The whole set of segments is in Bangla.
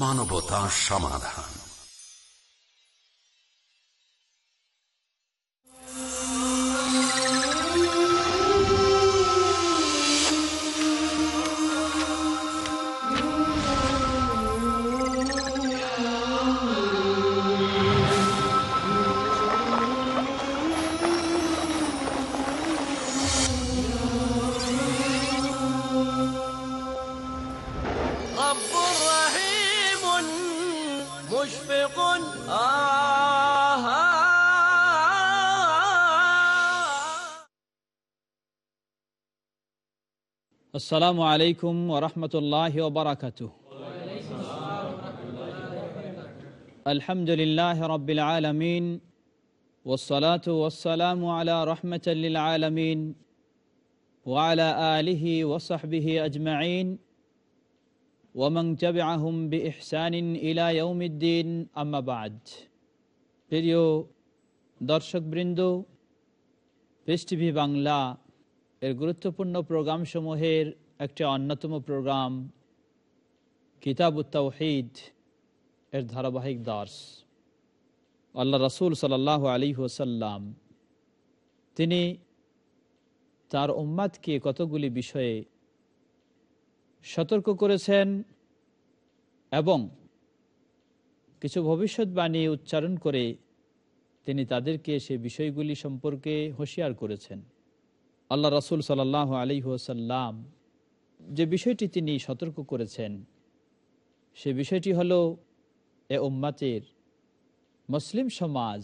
মানবতা সমাধান আসসালামু আলাইকুম ওরহমতুল্লাহ ওবরাকাত আলহামদুলিল্লাহ রবিল আলমিন ওসলাত ওসালাম আলা রহমতুল্লিল আলমিন ওয়ালা আলিহি ওসাহবিহি আজমাইন। ওমং চবাহম বি ইহসানিন ইলা ইউমিদ্দিন আমাবাদ প্রিয় দর্শকবৃন্দ পৃষ্টিভি বাংলা এর গুরুত্বপূর্ণ প্রোগ্রামসমূহের একটি অন্যতম প্রোগ্রাম কিতাব উত্তাউহিদ এর ধারাবাহিক দাস আল্লাহ রসুল সাল্লাহ আলী ওসাল্লাম তিনি তার উম্মাদকে কতগুলি বিষয়ে সতর্ক করেছেন এবং কিছু ভবিষ্যৎবাণী উচ্চারণ করে তিনি তাদেরকে সে বিষয়গুলি সম্পর্কে হুঁশিয়ার করেছেন। আল্লাহ রসুল সাল্লাহ আলী ওসাল্লাম যে বিষয়টি তিনি সতর্ক করেছেন, সে বিষয়টি হল, এ উম্মাতের মুসলিম সমাজ,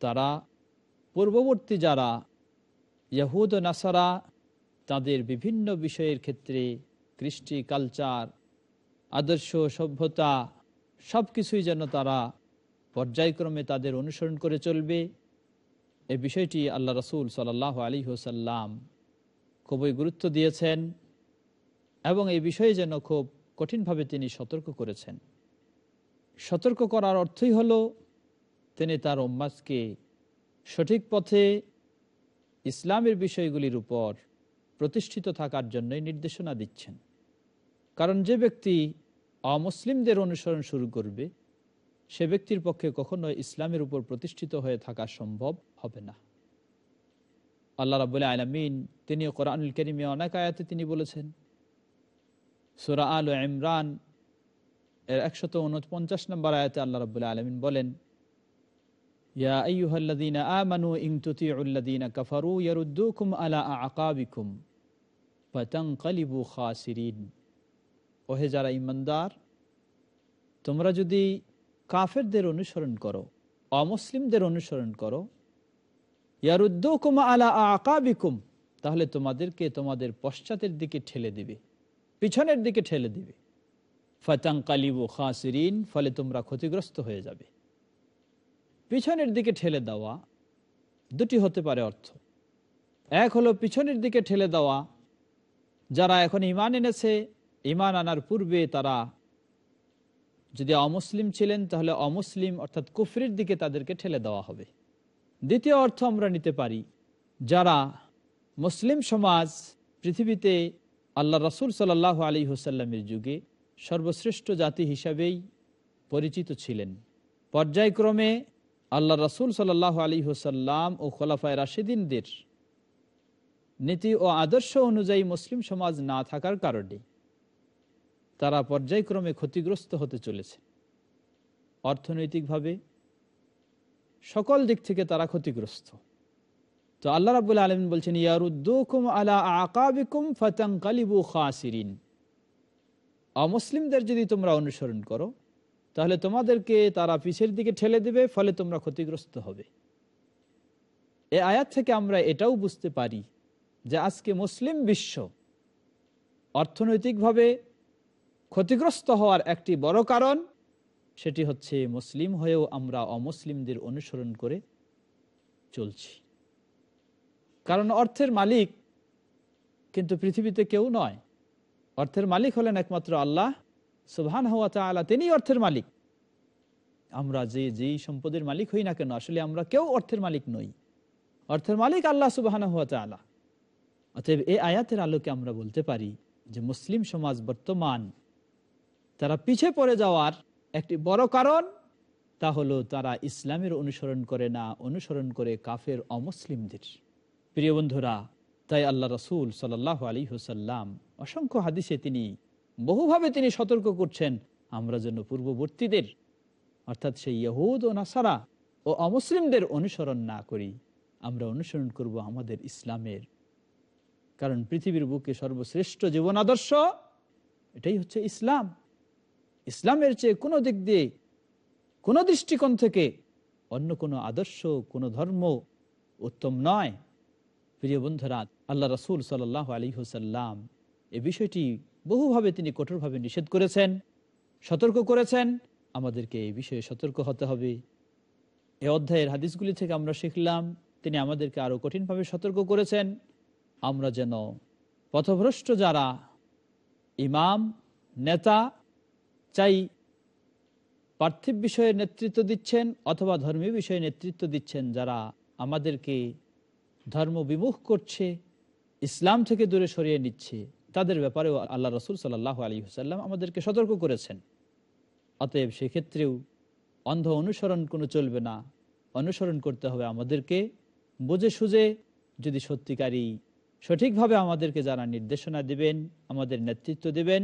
তারা পূর্ববর্তী যারা ইহুদ নাসারা, তাদের বিভিন্ন বিষয়ের ক্ষেত্রে কৃষ্টি, কালচার, আদর্শ, সভ্যতা সব কিছুই যেন তারা পর্যায়ক্রমে তাদের অনুসরণ করে চলবে। এই বিষয়টি আল্লাহ রসুল সাল্লাহ আলী হোসাল্লাম খুবই গুরুত্ব দিয়েছেন এবং এই বিষয়ে যেন খুব কঠিনভাবে তিনি সতর্ক করেছেন। সতর্ক করার অর্থই হল তিনি তার উম্মাজকে সঠিক পথে ইসলামের বিষয়গুলির উপর প্রতিষ্ঠিত থাকার জন্যই নির্দেশনা দিচ্ছেন। কারণ যে ব্যক্তি অমুসলিমদের অনুসরণ শুরু করবে সে ব্যক্তির পক্ষে কখনো ইসলামের উপর প্রতিষ্ঠিত হয়ে থাকা সম্ভব হবে না। আল্লাহ রাবুল্লাহ আলমিন তিনি কোরআনুল করিমে অনেক আয়াতে তিনি বলেছেন, সুরা আল ইমরান এর একশত উনপঞ্চাশ নম্বর আয়াতে আল্লাহ রাবুল্লাহ আলমিন বলেন ইমানদার তোমরা যদি কাফেরদের অনুসরণ করো, অমুসলিমদের অনুসরণ করো। ইয়ারুদ্দুকুম আলা আকাবিকুম, তাহলে তোমাদেরকে তোমাদের পশ্চাতের দিকে ঠেলে দিবে, পিছনের দিকে ঠেলে দিবে। ফাতাঙ্কালিবু খাসিরিন, ফলে তোমরা ক্ষতিগ্রস্ত হয়ে যাবে। পিছনের দিকে ঠেলে দেওয়া দুটি হতে পারে অর্থ। এক হলো পিছনের দিকে ঠেলে দেওয়া, যারা এখন ইমান এনেছে, ইমান আনার পূর্বে তারা যদি অমুসলিম ছিলেন, তাহলে অমুসলিম অর্থাৎ কুফরির দিকে তাদেরকে ঠেলে দেওয়া হবে। দ্বিতীয় অর্থ আমরা নিতে পারি, যারা মুসলিম সমাজ, পৃথিবীতে আল্লাহ রসুল সাল্লাহ আলী হুসাল্লামের যুগে সর্বশ্রেষ্ঠ জাতি হিসাবেই পরিচিত ছিলেন। পর্যায়ক্রমে আল্লাহ রসুল সাল্লাহ আলী হুসাল্লাম ও খোলাফায় রাশেদিনদের নীতি ও আদর্শ অনুযায়ী মুসলিম সমাজ না থাকার কারণে তারা পর্যায়ক্রমে ক্ষতিগ্রস্ত হতে চলেছে। অর্থনৈতিকভাবে সকল দিক থেকে তারা ক্ষতিগ্রস্ত। তো আল্লাহ রাবুল আলম বলছেন, ইয়ারুদ্দুকুম আলা আকাবিকুম ফতাং কালিবু খাসিরিন। অমুসলিমদের যদি তোমরা অনুসরণ করো, তাহলে তোমাদেরকে তারা পিছের দিকে ঠেলে দেবে, ফলে তোমরা ক্ষতিগ্রস্ত হবে। এ আয়াত থেকে আমরা এটাও বুঝতে পারি যে আজকে মুসলিম বিশ্ব অর্থনৈতিকভাবে ক্ষতিগ্রস্ত হওয়ার একটি বড় কারণ সেটি হচ্ছে মুসলিম হয়েও আমরা অমুসলিমদের অনুসরণ করে চলছি। কারণ অর্থের মালিক কিন্তু পৃথিবীতে কেউ নয়। অর্থের মালিক হলেন একমাত্র আল্লাহ সুবহান হওয়া তালা তিনি অর্থের মালিক। আমরা যে যেই সম্পদের মালিক হই না কেন, আসলে আমরা কেউ অর্থের মালিক নই। অর্থের মালিক আল্লাহ সুবাহানা হুয়া তালা অতএব এই আয়াতের আলোকে আমরা বলতে পারি যে মুসলিম সমাজ বর্তমান তারা পিছে পড়ে যাওয়ার একটি বড় কারণ, তা হলো তারা ইসলামের অনুসরণ করে না, অনুসরণ করে কাফের অমুসলিমদের। প্রিয় বন্ধুরা, তাই আল্লাহ রসুল সাল্লাহ আলী হুসাল্লাম অসংখ্য হাদিসে তিনি বহুভাবে তিনি সতর্ক করছেন, আমরা যেন পূর্ববর্তীদের, অর্থাৎ সেই ইহুদ ও নাসারা ও অমুসলিমদের অনুসরণ না করি, আমরা অনুসরণ করব আমাদের ইসলামের। কারণ পৃথিবীর বুকে সর্বশ্রেষ্ঠ জীবন আদর্শ এটাই হচ্ছে ইসলাম। ইসলামের চেয়ে কোনো দিক দিয়ে, কোনো দৃষ্টিকোণ থেকে অন্য কোনো আদর্শ, কোনো ধর্ম উত্তম নয়। প্রিয় বন্ধুরা, আল্লাহ রসুল সাল্লাহ আলী হুসাল্লাম এ বিষয়টি বহুভাবে তিনি কঠোরভাবে নিষেধ করেছেন, সতর্ক করেছেন। আমাদেরকে এই বিষয়ে সতর্ক হতে হবে। এ অধ্যায়ের হাদিসগুলি থেকে আমরা শিখলাম, তিনি আমাদেরকে আরও কঠিনভাবে সতর্ক করেছেন। আমরা যেন পথভ্রষ্ট যারা, ইমাম, নেতা চাই পার্থিব বিষয়ে নেতৃত্ব দিচ্ছেন অথবা ধর্মীয় বিষয়ে নেতৃত্ব দিচ্ছেন যারা আমাদেরকে ধর্ম বিমুখ করছে, ইসলাম থেকে দূরে সরিয়ে নিচ্ছে, তাদের ব্যাপারেও আল্লাহ রসুল সাল্লাহ আলী হুসাল্লাম আমাদেরকে সতর্ক করেছেন। অতএব সেক্ষেত্রেও অন্ধ অনুসরণ কোনো চলবে না। অনুসরণ করতে হবে আমাদেরকে। বুঝে সুঝে যদি সত্যিকারী সঠিকভাবে আমাদেরকে যারা নির্দেশনা দিবেন, আমাদের নেতৃত্ব দেবেন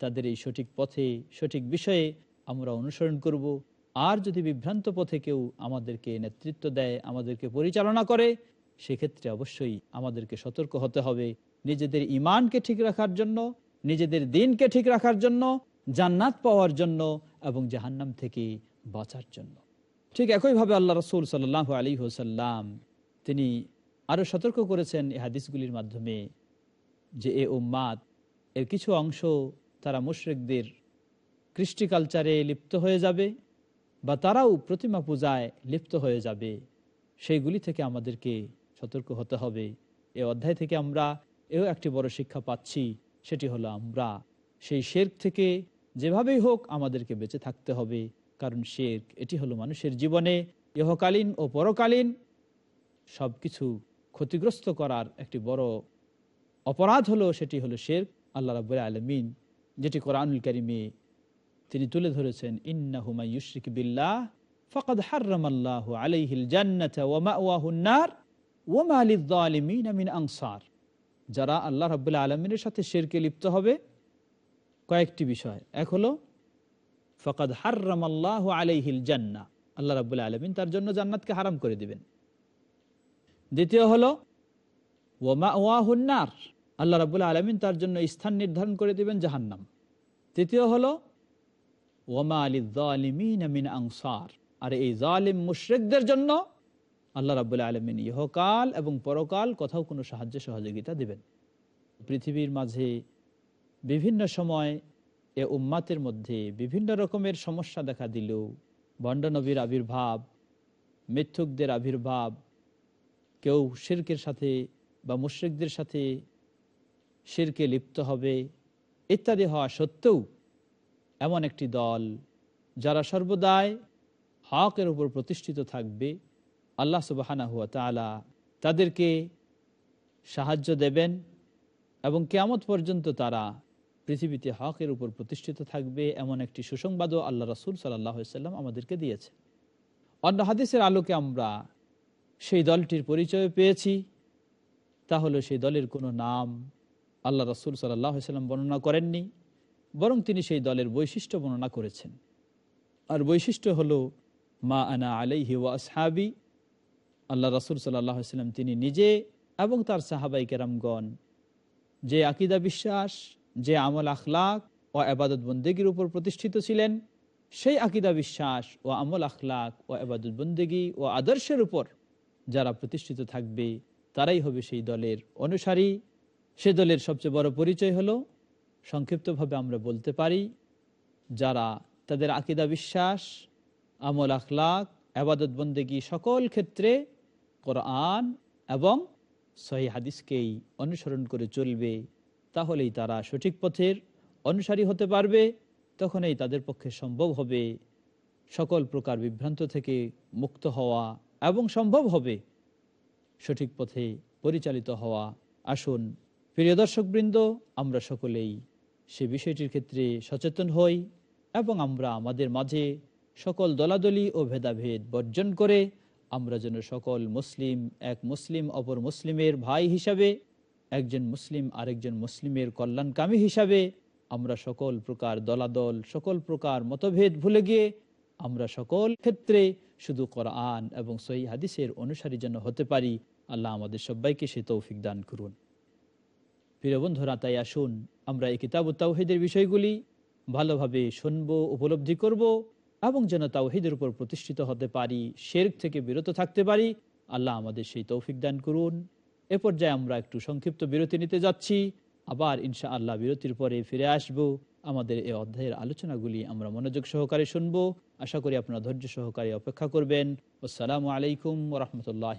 তাদের এই সঠিক পথে, সঠিক বিষয়ে আমরা অনুসরণ করব। আর যদি বিভ্রান্ত পথে কেউ আমাদেরকে নেতৃত্ব দেয়, আমাদেরকে পরিচালনা করে, সেক্ষেত্রে অবশ্যই আমাদেরকে সতর্ক হতে হবে নিজেদের ইমানকে ঠিক রাখার জন্য, নিজেদের দিনকে ঠিক রাখার জন্য, জান্নাত পাওয়ার জন্য এবং জাহান্নাম থেকে বাঁচার জন্য। ঠিক একইভাবে আল্লাহ রসুল সাল্লাহ আলী হোসাল্লাম তিনি আরও সতর্ক করেছেন এই হাদিসগুলির মাধ্যমে যে এ উম্মাদ, এর কিছু অংশ তারা মুশ্রিকদের কৃষ্টি কালচারে লিপ্ত হয়ে যাবে বা তারাও প্রতিমা পূজায় লিপ্ত হয়ে যাবে। সেইগুলি থেকে আমাদেরকে সতর্ক হতে হবে। এ অধ্যায় থেকে আমরা এও একটি বড় শিক্ষা পাচ্ছি, সেটি হলো আমরা সেই শেরক থেকে যেভাবেই হোক আমাদেরকে বেঁচে থাকতে হবে, কারণ শেরক এটি হলো মানুষের জীবনে ইহকালীন ও পরকালীন সব কিছু ক্ষতিগ্রস্ত করার একটি বড় অপরাধ হলো, সেটি হলো শের আল্লাহ রাবুল আলমিন যেটি কোরআনুল কারিমে তিনি তুলে ধরেছেন ইন্না হুমা ইউশরিক বিল্লাহ ফকদ হার্রাম আল্লাহ আলাইহিল জান্নাত ওয়া মাওয়াহুন নার ওয়া মা লিয-যালিমিন মিন আনসার। যারা আল্লাহ রাব্বুল আলামিনের সাথে শিরকে লিপ্ত হবে, কয়েকটি বিষয়। এক হলো, ফকদ হার্রাম আল্লাহ আলাইহিল জান্নাহ আল্লাহ রাব্বুল আলামিন তার জন্য জান্নাতকে হারাম করে দিবেন। দ্বিতীয় হলো ওমা ওয়াহুন্নার আল্লাহ রাবুল আলমিন তার জন্য স্থান নির্ধারণ করে দিবেন জাহান্নাম। তৃতীয় হলো ওমা আলী জালিমিন আংসার আর এই জালিম মুশ্রিকদের জন্য আল্লাহ রাবুল আলমিন ইহকাল এবং পরকাল কোথাও কোনো সাহায্য সহযোগিতা দিবেন। পৃথিবীর মাঝে বিভিন্ন সময় এ উম্মাতের মধ্যে বিভিন্ন রকমের সমস্যা দেখা দিলেও ভণ্ডনবীর আবির্ভাব, মিথ্যুকদের আবির্ভাব, কেউ শির্কের সাথে বা মুশ্রিকদের সাথে শিরকে লিপ্ত হবে ইত্যাদি হওয়া সত্ত্বেও এমন একটি দল যারা সর্বদাই হকের উপর প্রতিষ্ঠিত থাকবে, আল্লাহ সুবাহানা হুয়া তালা তাদেরকে সাহায্য দেবেন এবং কেয়ামত পর্যন্ত তারা পৃথিবীতে হকের উপর প্রতিষ্ঠিত থাকবে এমন একটি সুসংবাদও আল্লাহ রসুল সাল্লাম আমাদেরকে দিয়েছে অন্য হাদিসের আলোকে আমরা সেই দলটির পরিচয় পেয়েছি। তাহলে সেই দলের কোনো নাম আল্লাহ রসুল সাল্লাম বর্ণনা করেননি, বরং তিনি সেই দলের বৈশিষ্ট্য বর্ণনা করেছেন। আর বৈশিষ্ট্য হলো, মা আনা আলাইহি ওয়া আসহাবি, আল্লাহ রসুল সাল্লাম তিনি নিজে এবং তার সাহাবাই কেরামগণ। যে আকিদা বিশ্বাস, যে আমল আখলাক ও আবাদত বন্দেগীর উপর প্রতিষ্ঠিত ছিলেন, সেই আকিদা বিশ্বাস ও আমল আখলাক ও আবাদত বন্দেগী ও আদর্শের উপর যারা প্রতিষ্ঠিত থাকবে, তারাই হবে সেই দলের অনুসারী। সে দলের সবচেয়ে বড় পরিচয় হলো, সংক্ষিপ্তভাবে আমরা বলতে পারি, যারা তাদের আকিদা বিশ্বাস, আমল আখলাক, আবাদত বন্দেগী সকল ক্ষেত্রে কোরআন এবং সহি হাদিসকেই অনুসরণ করে চলবে, তাহলেই তারা সঠিক পথের অনুসারী হতে পারবে, তখনই তাদের পক্ষে সম্ভব হবে সকল প্রকার বিভ্রান্ত থেকে মুক্ত হওয়া এবং সম্ভব হবে সঠিক পথে পরিচালিত হওয়া। আসুন প্রিয় দর্শকবৃন্দ, আমরা সকলেই সে বিষয়টির ক্ষেত্রে সচেতন হই এবং আমরা আমাদের মাঝে সকল দলাদলি ও ভেদাভেদ বর্জন করে আমরা যেন সকল মুসলিম, এক মুসলিম, অপর মুসলিমের ভাই হিসাবে, একজন মুসলিম, আরেকজন মুসলিমের কল্যাণকামী হিসাবে আমরা সকল প্রকার দলাদল, সকল প্রকার মতভেদ ভুলে গিয়ে আমরা সকল ক্ষেত্রে শুধু কোরআন এবং সহি হাদিসের অনুসারী যেন হতে পারি। আল্লাহ আমাদের সবাইকে সে তৌফিক দান করুন। প্রিয় বন্ধুরা, তাই আসুন আমরা এই কিতাব তাওহিদের বিষয়গুলি ভালোভাবে শুনব, উপলব্ধি করব এবং যেন তাওহিদের উপর প্রতিষ্ঠিত হতে পারি শের থেকে বিরত থাকতে পারি। আল্লাহ আমাদের সেই তৌফিক দান করুন। এ পর্যায়ে আমরা একটু সংক্ষিপ্ত বিরতি নিতে যাচ্ছি। আবার ইনশা আল্লাহ বিরতির পরে ফিরে আসব। আমাদের এই অধ্যায়ের আলোচনাগুলি আমরা মনোযোগ সহকারে শুনব। আশা করি আপনারা ধৈর্য সহকারে অপেক্ষা করবেন। আসসালামু আলাইকুম রহমতুল্লাহ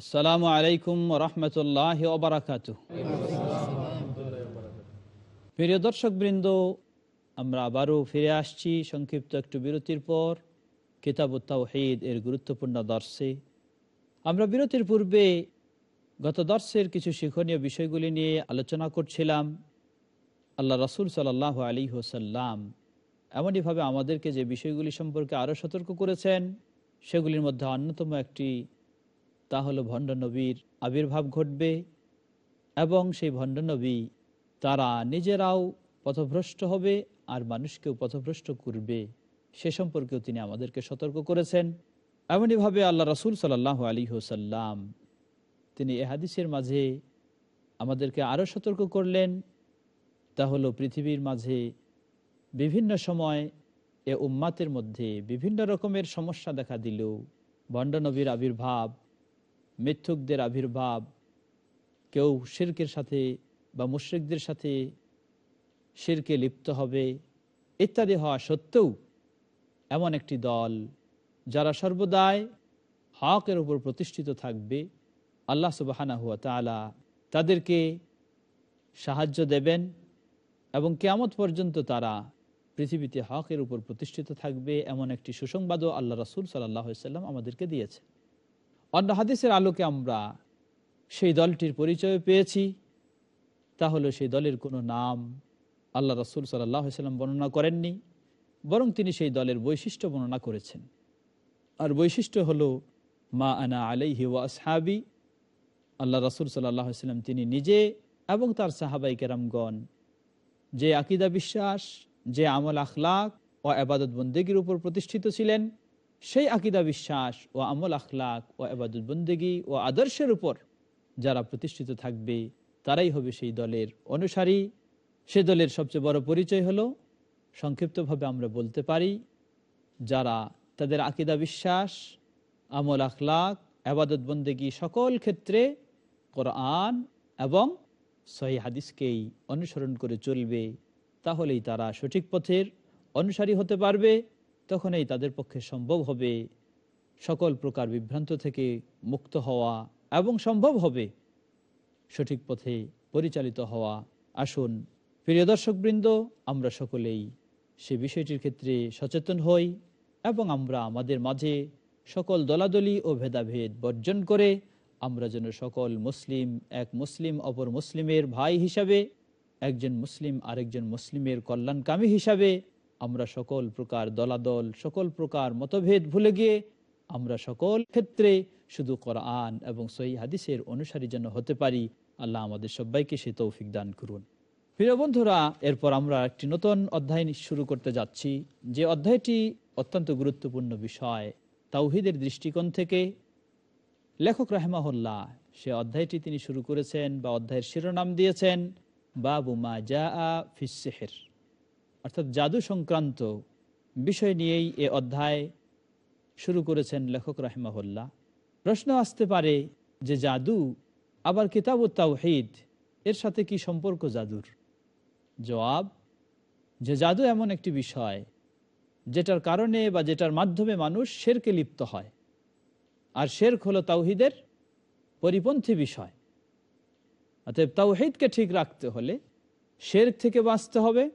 আসসালামু আলাইকুম রহমতুল্লাহ ওবরাকাত প্রিয় দর্শক বৃন্দ আমরা আবারও ফিরে আসছি সংক্ষিপ্ত একটু বিরতির পর। কিতাব তাওহিদ এর গুরুত্বপূর্ণ দর্শে। আমরা বিরতির পূর্বে গত দর্শের কিছু শিক্ষণীয় বিষয়গুলি নিয়ে আলোচনা করছিলাম। আল্লাহ রসুল সাল্লাহ আলী হোসাল্লাম এমনইভাবে আমাদেরকে যে বিষয়গুলি সম্পর্কে আরও সতর্ক করেছেন, সেগুলির মধ্যে অন্যতম একটি তা হলো ভণ্ড নবীর আবির্ভাব ঘটবে এবং সেই ভণ্ড নবী তারা নিজেরাও পথভ্রষ্ট হবে আর মানুষকেও পথভ্রষ্ট করবে। সে সম্পর্কেও তিনি আমাদেরকে সতর্ক করেছেন। এমনইভাবে আল্লাহ রসুল সাল্লাহ আলী হোসাল্লাম তিনি এহাদিসের মাঝে আমাদেরকে আরও সতর্ক করলেন। তা হলো পৃথিবীর মাঝে বিভিন্ন সময় এ উম্মাতের মধ্যে বিভিন্ন রকমের সমস্যা দেখা দিলেও ভণ্ডনবীর আবির্ভাব মিথ্যুকদের আবির্ভাব, কেউ শির্কের সাথে বা মুশ্রিকদের সাথে শিরকে লিপ্ত হবে ইত্যাদি হওয়া সত্ত্বেও এমন একটি দল যারা সর্বদাই হকের উপর প্রতিষ্ঠিত থাকবে, আল্লাহ সুবাহানা হুয়া তালা তাদেরকে সাহায্য দেবেন এবং কেয়ামত পর্যন্ত তারা পৃথিবীতে হকের উপর প্রতিষ্ঠিত থাকবে এমন একটি সুসংবাদও আল্লাহ রসুল সাল্লাম আমাদেরকে দিয়েছে অন্য হাদিসের আলোকে আমরা সেই দলটির পরিচয় পেয়েছি। তাহলে সেই দলের কোনো নাম আল্লাহ রসুল সাল্লাম বর্ণনা করেননি, বরং তিনি সেই দলের বৈশিষ্ট্য বর্ণনা করেছেন। আর বৈশিষ্ট্য হলো, মা আনা আলাইহি ওয়া আসহাবি, আল্লাহ রসুল সাল্লাম তিনি নিজে এবং তার সাহাবাই কেরামগণ। যে আকিদা বিশ্বাস, যে আমল আখলাক ও আবাদত বন্দেগীর উপর প্রতিষ্ঠিত ছিলেন সেই আকিদা বিশ্বাস ও আমল আখলাক ও আবাদত বন্দেগী ও আদর্শের উপর যারা প্রতিষ্ঠিত থাকবে, তারাই হবে সেই দলের অনুসারী। সে দলের সবচেয়ে বড় পরিচয় হলো, সংক্ষিপ্তভাবে আমরা বলতে পারি, যারা তাদের আকিদা বিশ্বাস, আমল আখলাক আবাদত বন্দেগী সকল ক্ষেত্রে কোরআন এবং সহি হাদিসকেই অনুসরণ করে চলবে, তাহলেই তারা সঠিক পথের অনুসারী হতে পারবে। তখনই তাদের পক্ষে সম্ভব হবে সকল প্রকার বিভ্রান্ত থেকে মুক্ত হওয়া এবং সম্ভব হবে সঠিক পথে পরিচালিত হওয়া। আসুন, প্রিয় দর্শকবৃন্দ, আমরা সকলেই সে বিষয়টির ক্ষেত্রে সচেতন হই এবং আমরা আমাদের মাঝে সকল দলাদলি ও ভেদাভেদ বর্জন করে আমরা যেন সকল মুসলিম, এক মুসলিম, অপর মুসলিমের ভাই হিসাবে, একজন মুসলিম আরেকজন মুসলিমের কল্যাণকামী হিসাবে আমরা সকল প্রকার দলাদল, সকল প্রকার মতভেদ ভুলে গিয়ে আমরা সকল ক্ষেত্রে শুধু কোরআন এবং সহি হাদিসের অনুসারী যেন হতে পারি। আল্লাহ আমাদের সবাইকে সে তৌফিক দান করুন। প্রিয় বন্ধুরা, এরপর আমরা একটি নতুন অধ্যায় শুরু করতে যাচ্ছি। যে অধ্যায়টি অত্যন্ত গুরুত্বপূর্ণ বিষয়, তাওহিদের দৃষ্টিকোণ থেকে। লেখক রাহেমাহুল্লাহ সে অধ্যায়টি তিনি শুরু করেছেন বা অধ্যায়ের শিরোনাম দিয়েছেন, বাবু মা জা ফিসেহের অর্থাৎ জাদু সংক্রান্ত বিষয় নিয়েই এ অধ্যায় শুরু করেছেন লেখক রাহেমাহুল্লাহ। প্রশ্ন আসতে পারে যে জাদু, আবার কিতাব তাওহিদ, এর সাথে কি সম্পর্ক জাদুর? জবাব, যে জাদু এমন একটি বিষয়, যেটার কারণে বা যেটার মাধ্যমে মানুষ শেরকে লিপ্ত হয়। আর শেরক হলো তাওহিদের পরিপন্থী বিষয়। অতএব তাওহিদকে ঠিক রাখতে হলে শেরক থেকে বাঁচতে হবে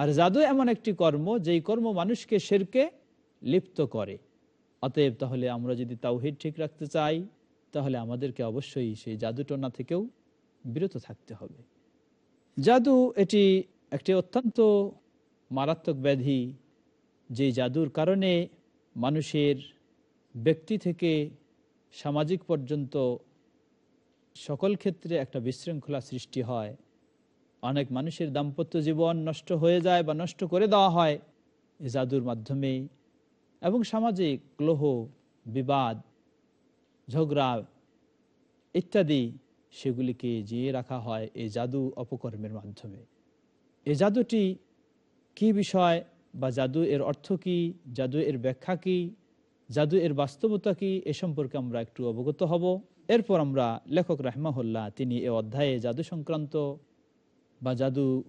আর জাদু এমন একটি কর্ম, যেই কর্ম মানুষকে শেরকে লিপ্ত করে। অতএব তাহলে আমরা যদি তাওহিদ ঠিক রাখতে চাই, তাহলে আমাদেরকে অবশ্যই সেই জাদুটনা থেকেও বিরত থাকতে হবে। জাদু এটি একটি অত্যন্ত মারাত্মক ব্যাধি যে জাদুর কারণে মানুষের ব্যক্তি থেকে সামাজিক পর্যন্ত সকল ক্ষেত্রে একটা বিশৃঙ্খলা সৃষ্টি হয়। অনেক মানুষের দাম্পত্য জীবন নষ্ট হয়ে যায় বা নষ্ট করে দেওয়া হয় এই জাদুর মাধ্যমে এবং সামাজিক ক্লোহ বিবাদ, ঝগড়া ইত্যাদি সেগুলিকে জিয়ে রাখা হয় এই জাদু অপকর্মের মাধ্যমে। এই জাদুটি কি বিষয় বা জাদু এর অর্থ কি, জাদু এর ব্যাখ্যা কি, জাদু এর বাস্তবতা কি এ সম্পর্কে আমরা একটু অবগত হব। এরপর আমরা লেখক রাহমাহুল্লাহ তিনি এ অধ্যায়ে জাদু সংক্রান্ত বা জাদু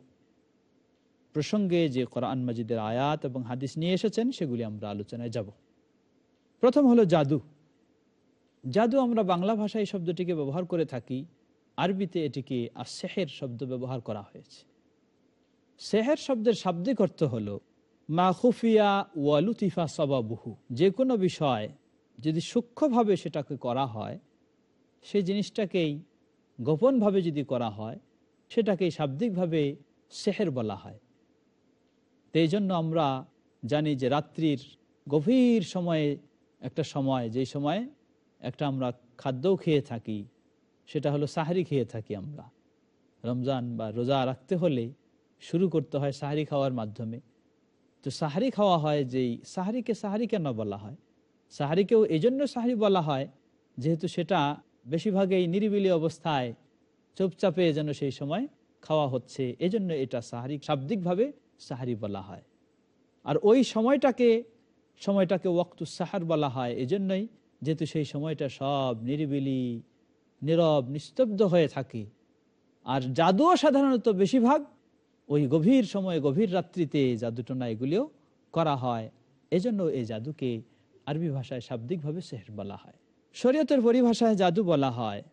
প্রসঙ্গে যে কোরআন মাজিদের আয়াত এবং হাদিস নিয়ে এসেছেন, সেগুলি আমরা আলোচনায় যাব। প্রথম হলো জাদু। জাদু আমরা বাংলা ভাষায় শব্দটিকে ব্যবহার করে থাকি, আরবিতে এটিকে সেহের শব্দ ব্যবহার করা হয়েছে। সেহের শব্দের শাব্দিক অর্থ হল, মা খুফিয়া ওয়ালুতিফা সবাবুহু। যে কোনো বিষয় যদি সূক্ষ্মভাবে সেটাকে করা হয়, সেই জিনিসটাকেই গোপনভাবে যদি করা হয় সেটাকেই শাব্দিকভাবে সেহের বলা হয়। তো জন্য আমরা জানি যে রাত্রির গভীর সময়ে, একটা সময় যেই সময় একটা আমরা খাদ্যও খেয়ে থাকি, সেটা হলো সাহারি খেয়ে থাকি আমরা। রমজান বা রোজা রাখতে হলে শুরু করতে হয় সাহারি খাওয়ার মাধ্যমে। তো সাহারি খাওয়া হয় যেই সাহারিকে সাহারি কেন বলা হয়? সাহারিকেও এই জন্য সাহারি বলা হয়, যেহেতু সেটা বেশিরভাগই নিরিবিলি অবস্থায় চুপচাপে যেন সেই সময় খাওয়া হচ্ছে। এজন্য এটা সাহারি, শাব্দিকভাবে সাহারি বলা হয়। আর ওই সময়টাকে সময়টাকে ওয়াক্তু সাহার বলা হয়। এজন্যই যেহেতু সেই সময়টা সব নিরিবিলি, নীরব, নিস্তব্ধ হয়ে থাকে। আর জাদুও সাধারণত বেশিরভাগ ওই গভীর সময়ে, গভীর রাত্রিতে জাদুটনা এগুলিও করা হয়। এজন্য এই জাদুকে আরবি ভাষায় শাব্দিকভাবে সেহের বলা হয়। শরীয়তের পরিভাষায় জাদু বলা হয়।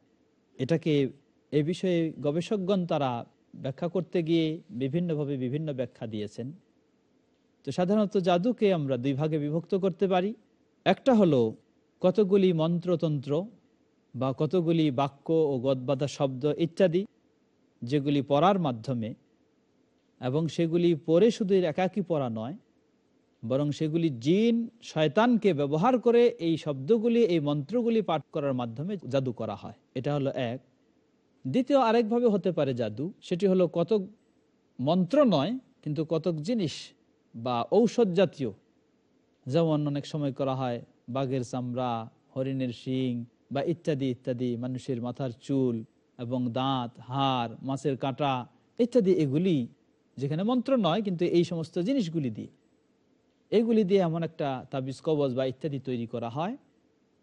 এটাকে এ বিষয়ে গবেষকগণ তারা ব্যাখ্যা করতে গিয়ে বিভিন্নভাবে বিভিন্ন ব্যাখ্যা দিয়েছেন। তো সাধারণত জাদুকে আমরা দুই ভাগে বিভক্ত করতে পারি। একটা হলো কতগুলি মন্ত্রতন্ত্র বা কতগুলি বাক্য ও গদবাদা শব্দ ইত্যাদি যেগুলি পড়ার মাধ্যমে এবং সেগুলি পড়ে শুধু একাকি পড়া নয়, বরং সেগুলি জিন, শয়তানকে ব্যবহার করে এই শব্দগুলি, এই মন্ত্রগুলি পাঠ করার মাধ্যমে জাদু করা হয়। এটা হলো এক। দ্বিতীয় আরেকভাবে হতে পারে জাদু, সেটি হলো কতক মন্ত্র নয়, কিন্তু কতক জিনিস বা ঔষধ জাতীয়। যেমন অনেক সময় করা হয়, বাঘের চামড়া, হরিণের শিং বা ইত্যাদি ইত্যাদি, মানুষের মাথার চুল এবং দাঁত, হাড়, মাছের কাঁটা ইত্যাদি, এগুলি যেখানে মন্ত্র নয়, কিন্তু এই সমস্ত জিনিসগুলি দিয়ে। এগুলি দিয়ে এমন একটা তাবিজ, কবজ বা ইত্যাদি তৈরি করা হয়,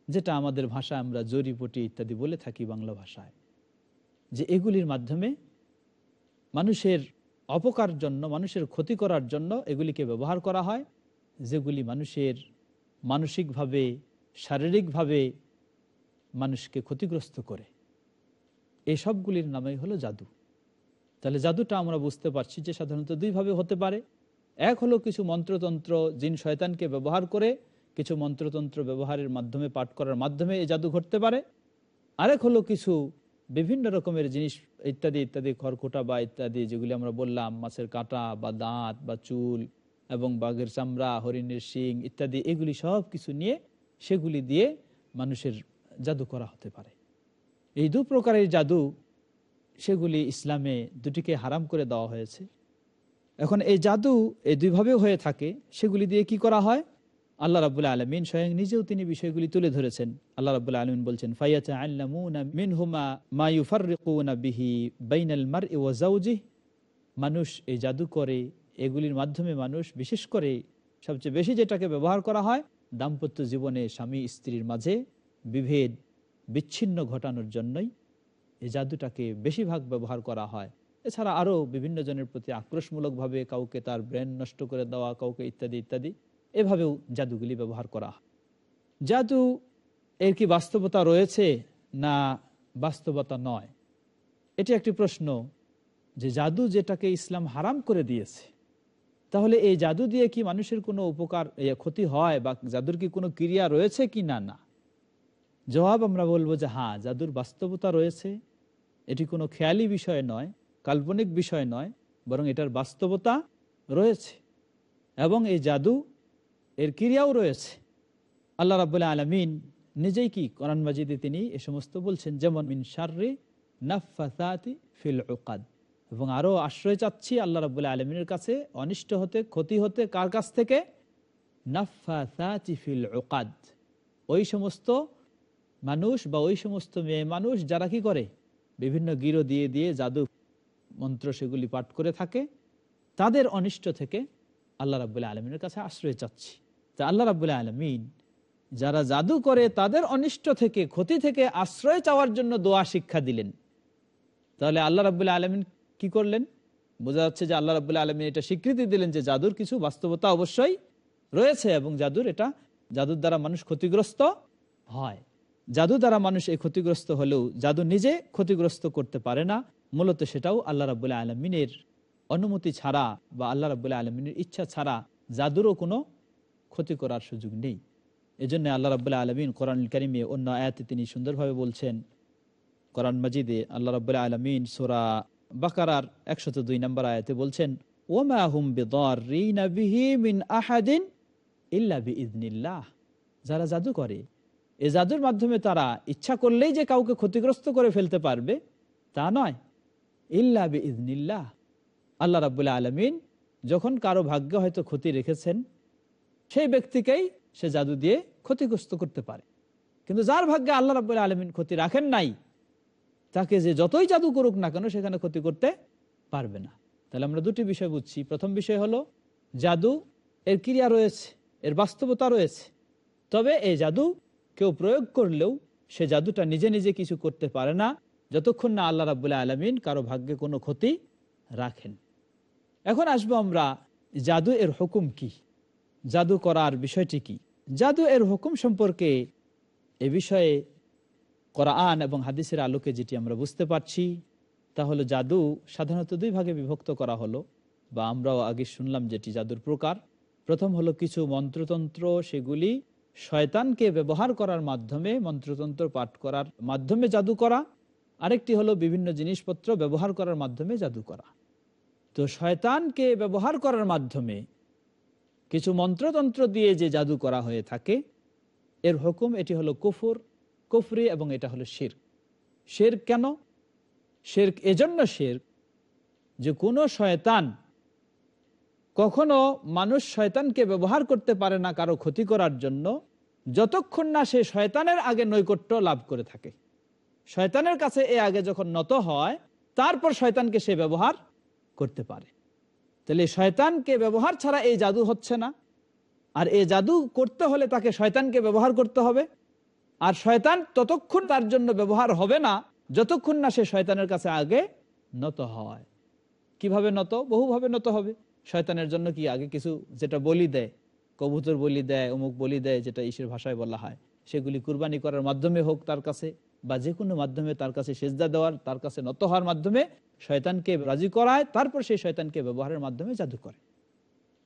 যেটা আমাদের ভাষায় আমরা জরিপটি ইত্যাদি বলে থাকি বাংলা ভাষায়। যে এগুলির মাধ্যমে মানুষের অপকার জন্য, মানুষের ক্ষতি করার জন্য এগুলিকে ব্যবহার করা হয়, যেগুলি মানুষের মানসিকভাবে, শারীরিকভাবে মানুষকে ক্ষতিগ্রস্ত করে। এসবগুলির সবগুলির নামই হলো জাদু। তাহলে জাদুটা আমরা বুঝতে পারছি যে সাধারণত দুইভাবে হতে পারে। এক হলো কিছু মন্ত্রতন্ত্র জিন শয়তানকে ব্যবহার করে, কিছু মন্ত্রতন্ত্র ব্যবহারের মাধ্যমে, পাঠ করার মাধ্যমে এই জাদু ঘটতে পারে। আরেক হলো কিছু বিভিন্ন রকমের জিনিস, ইত্যাদি ইত্যাদি, খড়কুটা বা ইত্যাদি যেগুলি আমরা বললাম, মাছের কাঁটা বা দাঁত বা চুল এবং বাঘের চামড়া, হরিণের শিং ইত্যাদি, এগুলি সব কিছু নিয়ে সেগুলি দিয়ে মানুষের জাদু করা হতে পারে। এই দু প্রকারের জাদু সেগুলি ইসলামে দুটিকে হারাম করে দেওয়া হয়েছে। এখন এই জাদু এই দুইভাবেও হয়ে থাকে, সেগুলি দিয়ে কি করা হয়? আল্লাহ রাবুল্লাহ আলমিন স্বয়ং নিজেও তিনি বিষয়গুলি তুলে ধরেছেন। আল্লাহ রাবুল্লাহ আলমিন বলছেন ফাইয়াচা আল্লামুনা মিনহুমা মায়ুফারিকুনা বিহি বাইনাল মার ওয়াজাউজি মানুষ এই জাদু করে, এগুলির মাধ্যমে মানুষ বিশেষ করে সবচেয়ে বেশি যেটাকে ব্যবহার করা হয়, দাম্পত্য জীবনে স্বামী স্ত্রীর মাঝে বিভেদ, বিচ্ছিন্ন ঘটানোর জন্যই এই জাদুটাকে বেশিরভাগ ব্যবহার করা হয়। এছাড়া আরও বিভিন্ন জনের প্রতি আক্রোশমূলকভাবে কাউকে তার ব্রেন নষ্ট করে দেওয়া, কাউকে ইত্যাদি ইত্যাদি। এভাবেও জাদুগুলি ব্যবহার করা হয়। জাদু এর কি বাস্তবতা রয়েছে না বাস্তবতা নয়? এটি একটি প্রশ্ন যে জাদু যেটাকে ইসলাম হারাম করে দিয়েছে, তাহলে এই জাদু দিয়ে কি মানুষের কোনো উপকার ক্ষতি হয় বা জাদুর কি কোনো ক্রিয়া রয়েছে কি না না? জবাব আমরা বলব যে হ্যাঁ জাদুর বাস্তবতা রয়েছে। এটি কোনো খেয়ালি বিষয় নয়, কাল্পনিক বিষয় নয়, বরং এটার বাস্তবতা রয়েছে। এবং এই জাদু এর ক্রিয়াও রয়েছে। আল্লাহ রাবুল্লাহ আলমিন নিজেই কি কোরআন মাজিদে তিনি এ সমস্ত বলছেন, যেমন, মিন শার্রি নাফাতি ফিল ওকাদ এবং আরও আশ্রয় চাচ্ছি আল্লাহ রাবুল্লাহ আলমিনের কাছে, অনিষ্ট হতে, ক্ষতি হতে, কার কাছ থেকে? নাফাতি ফিল ওকাদ ওই সমস্ত মানুষ বা ওই সমস্ত মেয়ে মানুষ, যারা কি করে? বিভিন্ন গিরো দিয়ে দিয়ে জাদু মন্ত্র সেগুলি পাঠ করে থাকে। তাদের অনিষ্ট থেকে আল্লাহ রাবুল্লাহ আলমিনের কাছে আশ্রয় চাচ্ছি। তা আল্লাহ রাবুল্লাহ আলমিন যারা জাদু করে তাদের অনিষ্ট থেকে, ক্ষতি থেকে আশ্রয় চাওয়ার জন্য দোয়া শিক্ষা দিলেন। তাহলে আল্লাহ রাবুল্লাহ আলমিন কি করলেন? বোঝা যাচ্ছে যে আল্লাহ রাবুল্লাহ আলমিন এটা স্বীকৃতি দিলেন যে জাদুর কিছু বাস্তবতা অবশ্যই রয়েছে এবং জাদুর এটা, জাদুর দ্বারা মানুষ ক্ষতিগ্রস্ত হয়। জাদু দ্বারা মানুষ এই ক্ষতিগ্রস্ত হলেও জাদু নিজে ক্ষতিগ্রস্ত করতে পারে না। মূলত সেটাও আল্লাহ রাবুল্লাহ আলমিনের অনুমতি ছাড়া বা আল্লাহ রাবুল্লাহ আলমিনের ইচ্ছা ছাড়া জাদুরও কোনো ক্ষতি করার সুযোগ নেই। এজন্য আল্লাহ রাবুল্লাহ আলমিন কোরআন করিমে অন্য আয়াতে তিনি সুন্দরভাবে বলছেন, কোরআন মজিদে আল্লাহ রাবুল্লাহ আলমিন সোরা বাকারার একশত দুই নম্বর আয়াতে বলছেন, ওমা হুম মিন আহাদিন ইল্লা বিইদনিল্লাহ। যারা জাদু করে, এ জাদুর মাধ্যমে তারা ইচ্ছা করলেই যে কাউকে ক্ষতিগ্রস্ত করে ফেলতে পারবে, তা নয়। ইল্লা বিইদনিল্লাহ। আল্লাহ রাবুল্লাহ আলমিন যখন কারও ভাগ্য হয়তো ক্ষতি রেখেছেন সেই ব্যক্তিকেই সে জাদু দিয়ে ক্ষতিগ্রস্ত করতে পারে। কিন্তু যার ভাগ্যে আল্লাহ রাবুল্লাহ আলমিন ক্ষতি রাখেন নাই, তাকে যে যতই জাদু করুক না কেন সেখানে ক্ষতি করতে পারবে না। তাহলে আমরা দুটি বিষয় বুঝছি। প্রথম বিষয় হলো, জাদু এর ক্রিয়া রয়েছে, এর বাস্তবতা রয়েছে। তবে এই জাদু কেউ প্রয়োগ করলেও সে জাদুটা নিজে নিজে কিছু করতে পারে না, যতক্ষণ না আল্লাহ রাবুল্লাহ আলমিন কারও ভাগ্যে কোনো ক্ষতি রাখেন। এখন আসব আমরা জাদু এর হুকুম কি? জাদু করার বিষয়টি কি? জাদু এর হুকুম সম্পর্কে এ বিষয়ে কোরআন এবং হাদিসের আলোকে যেটি আমরা বুঝতে পারছি, তা হলো জাদু সাধারণত দুই ভাগে বিভক্ত করা হলো। বা আমরাও আগে শুনলাম যেটি জাদুর প্রকার। প্রথম হলো কিছু মন্ত্রতন্ত্র, সেগুলি শয়তানকে ব্যবহার করার মাধ্যমে মন্ত্রতন্ত্র পাঠ করার মাধ্যমে জাদু করা। আরেকটি হলো বিভিন্ন জিনিসপত্র ব্যবহার করার মাধ্যমে জাদু করা। তো শয়তানকে ব্যবহার করার মাধ্যমে কিছু মন্ত্রতন্ত্র দিয়ে যে জাদু করা হয়ে থাকে, এর হুকুম এটি হলো কুফুর, কুফরি এবং এটা হলো শির শের কেন? শের এজন্য শের যে কোনো শয়তান কখনো মানুষ শয়তানকে ব্যবহার করতে পারে না কারও ক্ষতি করার জন্য, যতক্ষণ না সে শয়তানের আগে নৈকট্য লাভ করে থাকে। শয়তানের কাছে এ আগে যখন নত হয়, তারপর শয়তানকে সে ব্যবহার করতে পারে। তাহলে শয়তানকে ব্যবহার ছাড়া এই জাদু হচ্ছে না। আর এই জাদু করতে হলে তাকে শয়তানকে ব্যবহার করতে হবে। আর শয়তান ততক্ষণ তার জন্য ব্যবহার হবে না, যতক্ষণ না সে শয়তানের কাছে আগে নত হয়। কীভাবে নত? বহুভাবে নত হবে। শয়তানের জন্য কি আগে কিছু যেটা বলি দেয়, কবুতর বলি দেয়, অমুক বলি দেয়, যেটা ঈশ্বর ভাষায় বলা হয়, সেগুলি কুরবানি করার মাধ্যমে হোক তার কাছে, বা যে কোনো মাধ্যমে তার কাছে সেজদা দেওয়ার, তার কাছে নত হওয়ার মাধ্যমে শয়তানকে রাজি করায়, তারপর সেই শয়তানকে ব্যবহারের মাধ্যমে জাদু করে।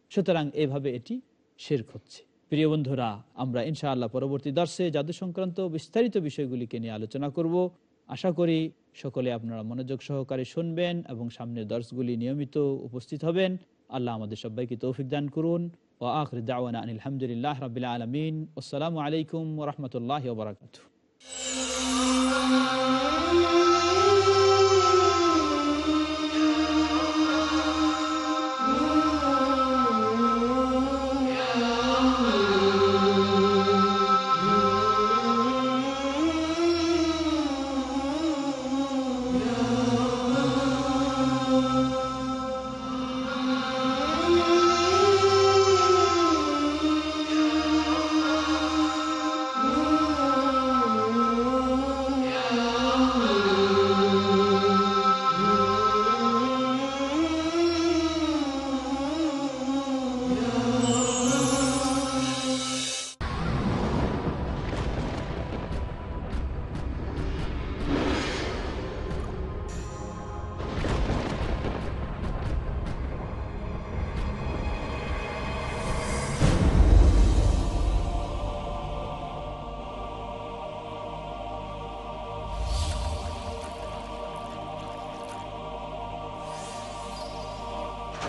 সুতরাং এভাবে এটি শেরক হচ্ছে। প্রিয় বন্ধুরা, আমরা ইনশাআল্লাহ পরবর্তী দর্শে জাদু সংক্রান্ত বিস্তারিত বিষয়গুলিকে নিয়ে আলোচনা করব। আশা করি সকলে আপনারা মনোযোগ সহকারে শুনবেন এবং সামনের দর্শগুলি নিয়মিত উপস্থিত হবেন। আল্লাহ আমাদের সবাইকে তৌফিক দান করুন। ও আখর দাওয়ানা আলহামদুলিল্লাহ রবিল্লা আলমিন। আসসালামু আলাইকুম রহমতুল্লাহ